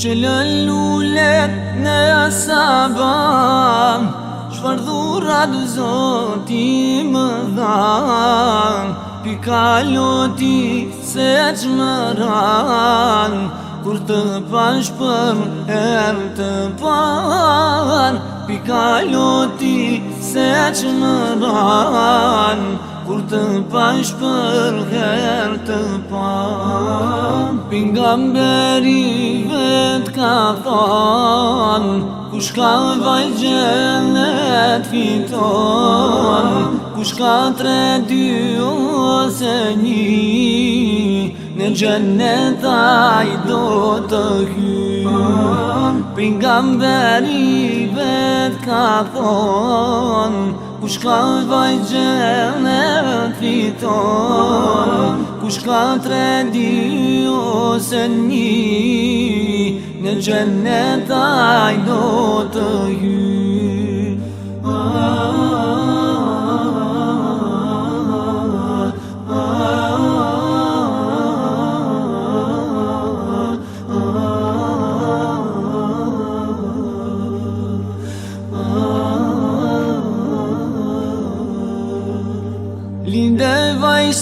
që lëllullet në sabam Shfar dhurat zoti më dham Pikaloti se që më ran Kur të pash për her të par Pikaloti se që Pikaloti se që më ran Kur të pash për her të pa Pingamberi vet ka thon Kush ka gjenet fiton Kush ka tre dy ose një Në gjenet a i do të hy Pingamberi vet ka thon Kush ka vaj gjene e fiton Kush ka tre di ose një Në gjene taj do të ju.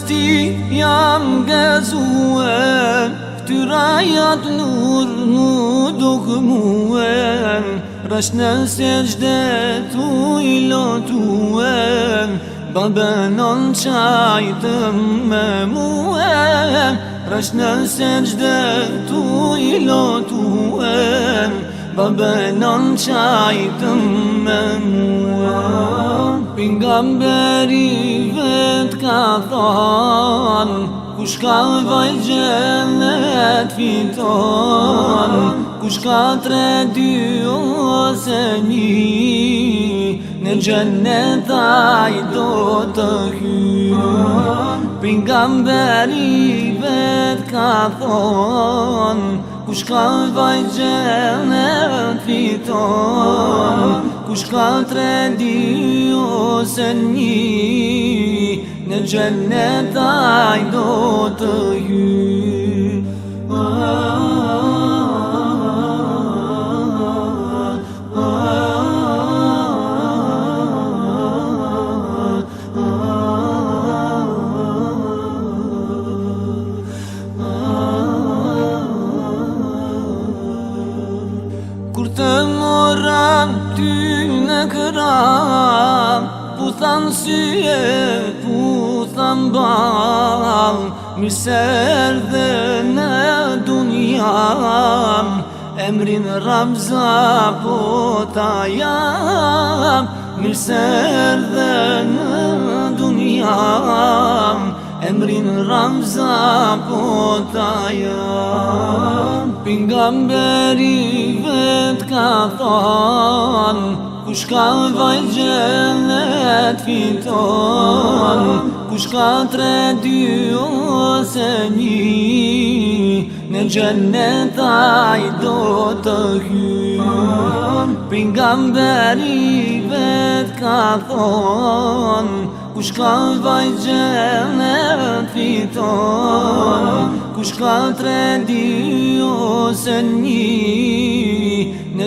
ti jam gëzue Këtyra jat nur mu dukë muë Rash në se gjde tu i lotue non qajtë me muë Rash në se gjde tu i lotue non qajtë me muë Pingamberi vet ka thon Kush ka vaj gjenet fiton Kush ka tre dy ose një Në gjenet a do të hy Pingamberi vet ka thon Kush ka vaj gjenë e në fiton Kush ka të redi ose një Në gjenë e taj do të ju Kush ah, ka ah, vaj ah. Pu than syje, pu than bal Miser dhe në dunjam Emrin Ramza po ta jam Miser në dunjam Emrin Ramza po ta jam Pingamberi vet ka thonë Kush ka vaj gjenet fiton Kush ka tre dy ose një Në gjenet a i do të nga mberi vet ka thon Kush ka vaj gjenet fiton Kush ka tre dy ose një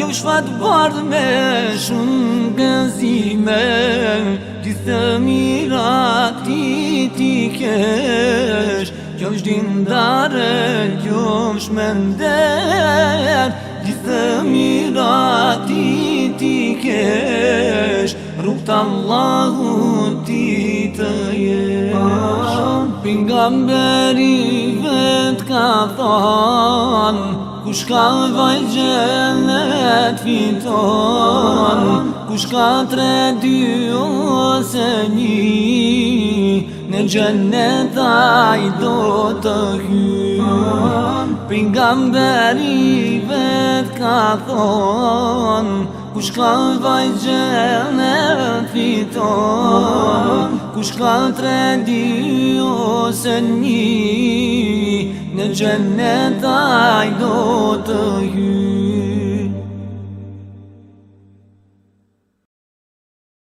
Kjo është fatë bardë me shumë gëzime Gjithë mira ti ti kesh Kjo është dindare, kjo është mender Gjithë mira ti ti kesh Rukët të ti të jesh Pingamberi vetë ka thonë Kush ka vaj fiton Kush ka tre dy ose një Në gjenet a i do të hy Për nga më vet ka thonë Kush ka vajgje në fiton Kush ka të redi ose një Në gjennet ajdo të hyrë